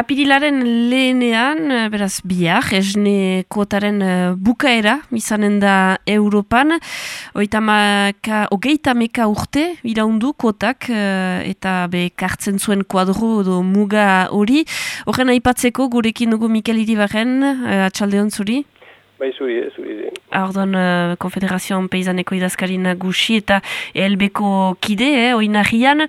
Apirilaren lehenean, eh, beraz, bihar, esne kuotaren uh, bukaera, izanen da Europan, ogeita meka urte, iraundu kuotak, uh, eta be kartzen zuen kuadro edo muga hori. Horren aipatzeko, gurekin dugu Mikel Iribarren, atxalde zuri? Bai, zuri, zuri. Ordon, uh, Konfederazioan Peizaneko idazkari nagusi eta elbeko kide, eh, oinarrian.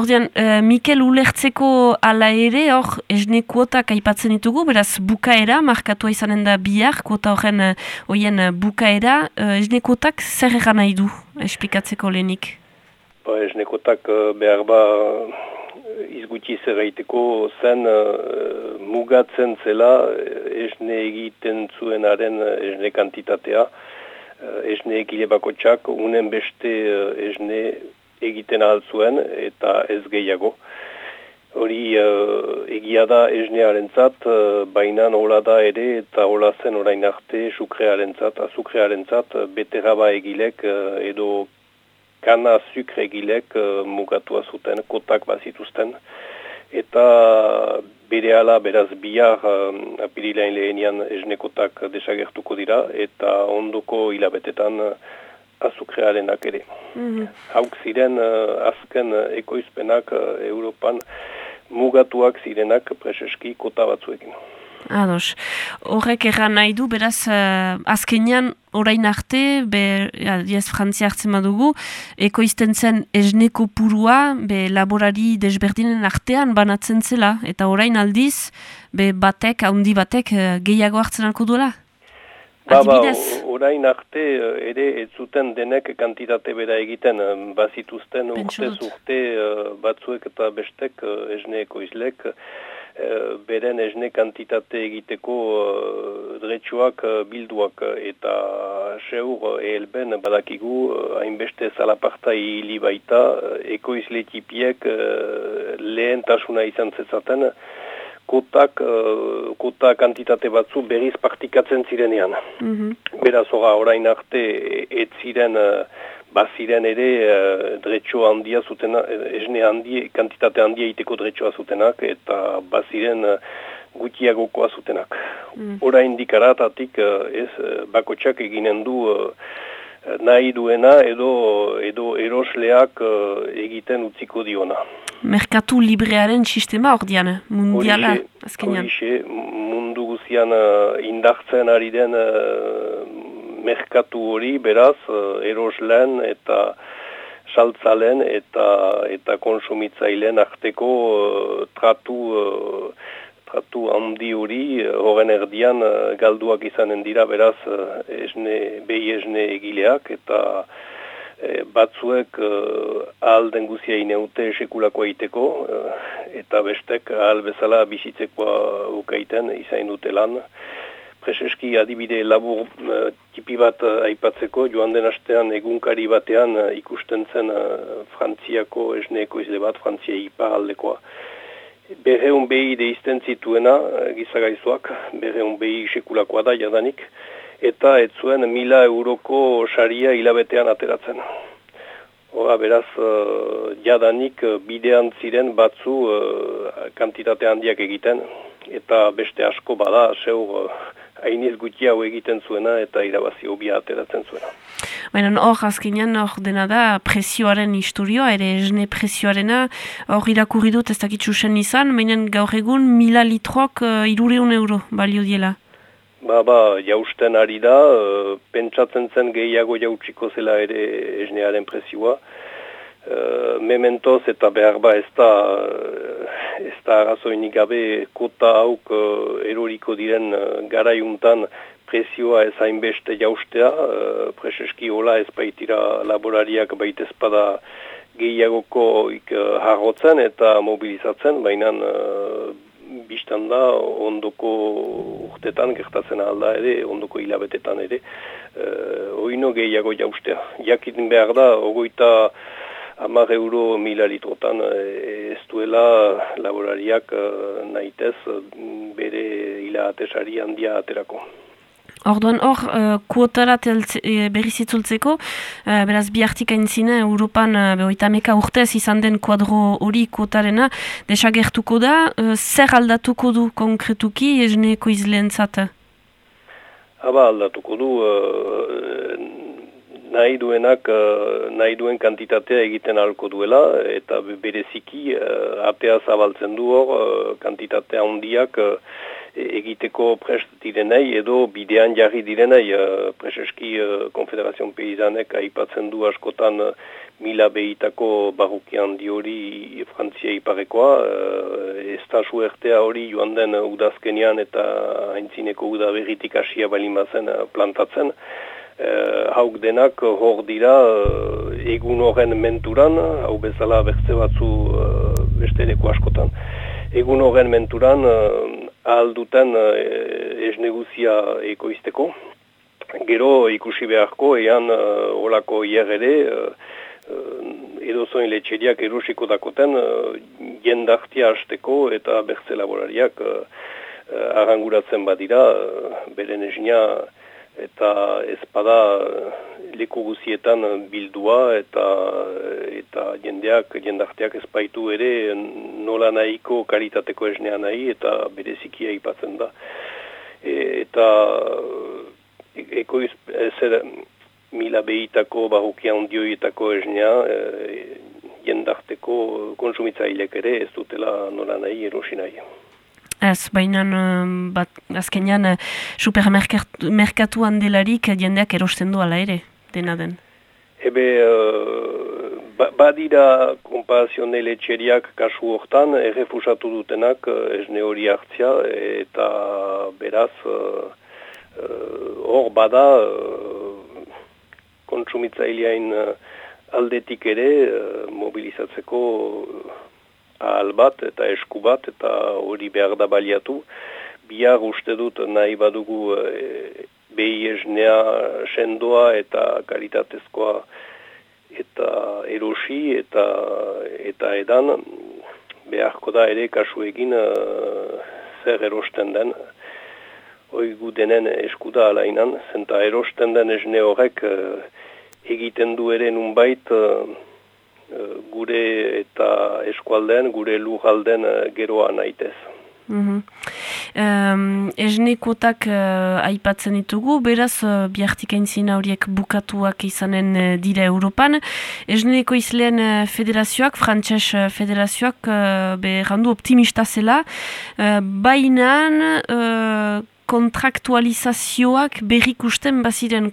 Ordean, uh, Mikel ulertzeko ala ere, hor, esne kuotak aipatzen ditugu, beraz, bukaera, markatua izanen da bihar, kuota horren uh, oien bukaera, uh, esne kuotak zer egan nahi du, esplikatzeko lehenik? Ba, esne kuotak uh, behar ba, izguti zerraiteko zen uh, mugatzen zela eh, esne egiten zuenaren uh, esne kantitatea uh, esne egile bako txak unen beste uh, esne egiten ahal zuen eta ez gehiago hori uh, egia da esnearen zat uh, baina nola da ere eta hola zen orain arte sukrearen zat azukrearen zat beteraba egilek uh, edo kana zukre egilek uh, mugatua zuten, kotak bazituzten. Eta bere ala, beraz, bihar uh, apirilain lehenian esnekotak desagertuko dira, eta ondoko hilabetetan uh, azukrearenak ere. Mm Hauk ziren uh, azken ekoizpenak uh, Europan mugatuak zirenak preseski kota batzuekin. Ados. Horrek erran nahi du, beraz, uh, azkenean orain arte, be, ja, diaz frantzia hartzen badugu, ekoizten zen esneko purua, be, laborari desberdinen artean banatzen zela, eta orain aldiz, be, batek, haundi batek, uh, gehiago hartzen alko duela? Ba, ba, orain arte eh, ere ez zuten denek kantitate bera egiten bazituzten urte urte batzuek eta bestek esneeko izlek Eh, beren esne kantitate egiteko uh, dretsuak uh, bilduak eta seur ehelben badakigu uh, hainbeste zalaparta hili baita uh, ekoizletipiek uh, lehen tasuna izan zezaten kotak, uh, kota kantitate batzu berriz partikatzen zirenean. Mm -hmm. Beraz, orain arte ez ziren baziren ere uh, handia zutena, eh, esne handi, kantitate handia iteko dretxoa zutenak, eta baziren uh, gutiagokoa zutenak. Mm. Hora indikaratatik uh, ez bakotsak eginen du nahi duena edo, edo erosleak egiten utziko diona. Merkatu librearen sistema hor dian, mundiala, azkenean. mundu guzian indartzen ari den merkatu hori beraz uh, eroslen eta saltzalen eta eta konsumitzaileen arteko uh, tratu uh, tratu handi hori horren erdian galduak izanen dira beraz esne behi esne egileak eta batzuek uh, ahal den guzia ineute esekulakoa iteko eta bestek ahal bezala bizitzekoa ukaiten izain dute lan. Preseski adibide labur uh, tipi bat uh, aipatzeko, joan den astean egunkari batean uh, ikusten zen uh, frantziako esneeko izle bat, frantzia ipar aldekoa. Berreun behi deizten zituena, gizagaizuak, berreun behi sekulakoa da jadanik, eta ez zuen mila euroko saria hilabetean ateratzen. Hora, beraz, jadanik bidean ziren batzu kantitate handiak egiten, eta beste asko bada, seur, hainiz gutxi hau egiten zuena eta irabazi hobia ateratzen zuena. Baina hor azkenean hor dena da presioaren historioa, ere esne presioarena hor irakurri dut ez dakitzu zen izan, baina gaur egun mila litroak uh, irureun euro balio diela. Ba, ba, jausten ari da, uh, pentsatzen zen gehiago jautsiko zela ere esnearen presioa. Uh, mementoz eta behar ba ez da, uh, ez da arazoinik gabe kota hauk uh, eroriko diren uh, garaiuntan presioa ez hainbeste jaustea, uh, preseski hola ez baitira laborariak baitezpada gehiagoko ik, uh, harrotzen eta mobilizatzen, baina uh, biztan da ondoko urtetan gertatzen alda ere, ondoko hilabetetan ere, uh, oino gehiago jaustea. Jakitin behar da, ogoita hamar euro mila litrotan eh, ez duela laborariak eh, nahitez bere hila atesari handia aterako. Orduan hor, uh, kuotara e, berriz itzultzeko, uh, beraz bi artika intzine, Europan uh, behoitameka urtez izan den kuadro hori kuotarena, desagertuko da, uh, zer aldatuko du konkretuki esneko izleen zata? Haba aldatuko du, uh, nahi duenak, uh, nahi duen kantitatea egiten alko duela, eta bereziki uh, apea zabaltzen du hor, uh, kantitatea handiak, egiteko prest direnei edo bidean jarri direnei. Uh, preseski uh, Konfederazion Peizanek aipatzen du askotan uh, mila behitako barrukian di hori Frantzia iparekoa ez da suertea hori joan den udazkenian eta haintzineko uda berritik asia balimazen uh, plantatzen uh, hauk denak hor dira uh, egun horren menturan hau bezala bertze batzu uh, beste askotan egun horren menturan alduten uh, eh, ez neguzia ekoizteko. Gero ikusi beharko, ean uh, olako ere, uh, edo zoin letxeriak erosiko dakoten, uh, jendartia hasteko eta bertze laborariak aranguratzen badira, beren esnia eta ezpada leku guzietan bildua eta eta jendeak jendarteak ezpaitu ere nola nahiko karitateko esnea nahi eta berezikia ipatzen da. E, eta ekoiz zer mila behitako barrukia ondioietako esnea e, jendarteko konsumitzailek ere ez dutela nola nahi erosi nahi Ez, baina bat, azkenean supermerkatuan delarik jendeak erosten du ala ere, dena den. Ebe, uh, badira kompazionele txeriak kasu hortan, errefusatu dutenak esne hori hartzia, eta beraz, hor uh, bada, uh, kontsumitzaileain aldetik ere, mobilizatzeko ahal bat eta esku bat eta hori behar da baliatu. Biar uste dut nahi badugu e, behi esnea sendoa eta karitatezkoa eta erosi eta eta edan beharko da ere kasu egin e, zer erosten den oigu denen eskuda alainan, zenta erosten den esne horrek e, egiten du ere nunbait e, gure eta eskualden, gure lujalden eh, geroa naitez. Mm -hmm. um, Esnekotak uh, aipatzen ditugu, beraz uh, biartik aintzina horiek bukatuak izanen uh, dira Europan. Esneko izleen uh, federazioak, frantses uh, federazioak, uh, be randu optimista zela, uh, bainan uh, kontraktualizazioak berrik usten baziren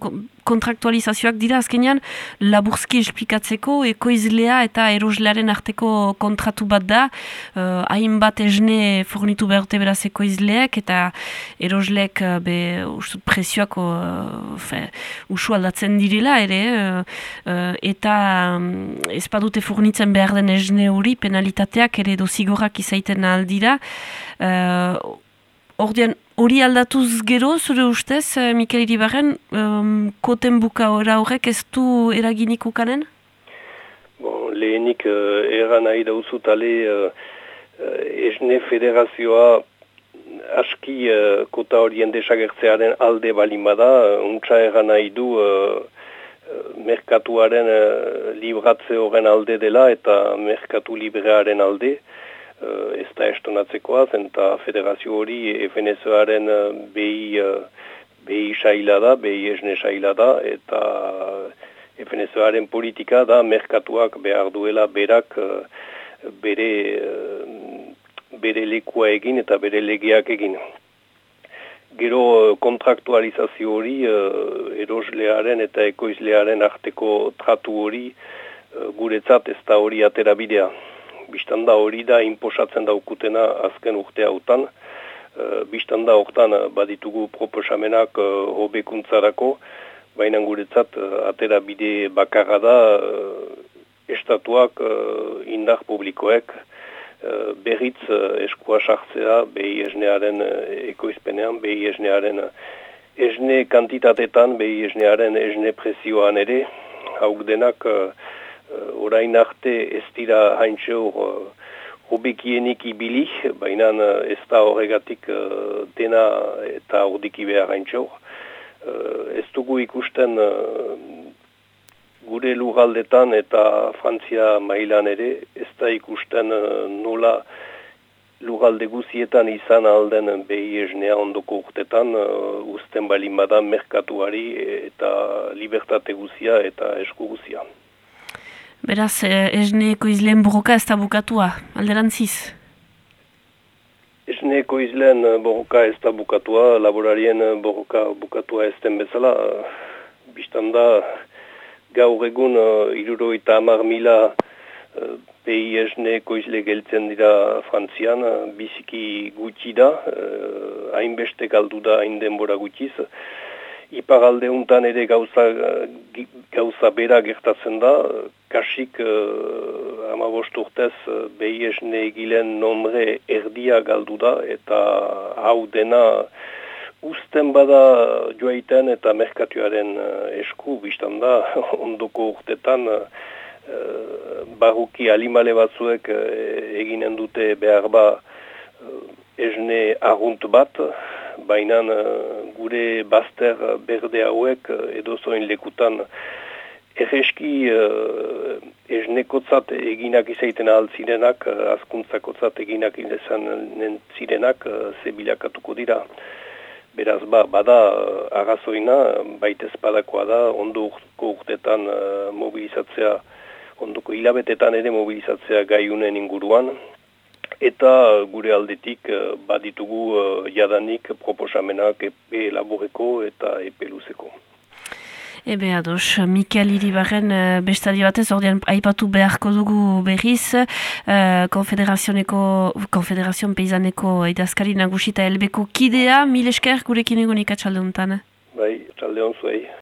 kontraktualizazioak dira. Azkenean laburzki esplikatzeko ekoizlea eta eroslearen arteko kontratu bat da. Uh, hainbat esne fornitu beharte beraz ekoizleek eta erosleek uh, be ustut presioak uh, usu aldatzen direla ere uh, eta um, ez badute fornitzen behar den esne hori penalitateak ere dozigorak izaiten aldira uh, Ordean, hori aldatuz gero, zure ustez, uh, Mikel Iribarren, um, koten buka horrek ez du eraginik ukanen? Bon, lehenik uh, eran nahi dauzu tale uh, esne federazioa aski uh, kota horien desagertzearen alde balimada, uh, untsa eran nahi du uh, merkatuaren uh, libratze horren alde dela eta merkatu librearen alde uh, ez da estonatzekoa, zenta federazio hori FNSOaren uh, behi, uh, behi saila da, behi esne saila da, eta FNSOaren politika da merkatuak behar duela berak bere, bere lekua egin eta bere legeak egin. Gero kontraktualizazio hori eroslearen eta ekoizlearen arteko tratu hori guretzat ez da hori atera bidea biztan da hori da inposatzen daukutena azken urte hautan. Uh, biztan da hortan baditugu proposamenak uh, hobekuntzarako, baina guretzat uh, atera bide bakarra da estatuak indar publikoek berriz eskua sartzea behi esnearen ekoizpenean, behi esnearen esne kantitatetan, behi esnearen esne presioan ere, hauk denak uh, orain arte ez dira haintxe hor uh, hobekienik ibilik, baina uh, ez da horregatik uh, dena eta hordiki behar haintxe hor. ez dugu ikusten gure lugaldetan eta Frantzia mailan ere, ez da ikusten nola lugalde guzietan izan alden behi esnea ondoko urtetan, uh, usten balin badan merkatuari eta libertate guzia eta esku guzia. Beraz, esneeko izleen borroka ez da bukatua, alderantziz? Esneeko izleen borroka ez da bukatua, laborarien borroka bukatua ez den bezala. Bistan da, gaur egun uh, iruro eta amar mila uh, Pei esne koizle geltzen dira frantzian, biziki gutxi da, eh, hainbeste galdu da hain denbora gutxiz. Iparalde untan ere gauza, gauza bera gertatzen da, kasik eh, ama urtez behi esne egilen nombre erdia galdu da, eta hau dena usten bada joaiten eta merkatuaren eh, esku, biztan da, ondoko urtetan, uh, barruki alimale batzuek uh, eginen dute behar ba uh, esne argunt bat, baina gure bazter berde hauek uh, edo zoin lekutan erreski uh, esnekotzat eginak izaiten ahal zirenak, uh, azkuntzakotzat eginak izan zirenak, uh, zebilakatuko dira. Beraz, ba, bada agazoina, baitez badakoa da, ondo urtetan uh, mobilizatzea ondoko hilabetetan ere mobilizatzea gaiunen inguruan, eta gure aldetik eh, baditugu uh, jadanik proposamenak epe laboreko eta epe luzeko. Ebe ados, Mikel Iribarren uh, bestadio batez, ordean aipatu beharko dugu berriz, uh, konfederazioneko, konfederazion peizaneko idazkari nagusita elbeko kidea, mil esker gurekin egonik atxalde Bai, atxalde zuei.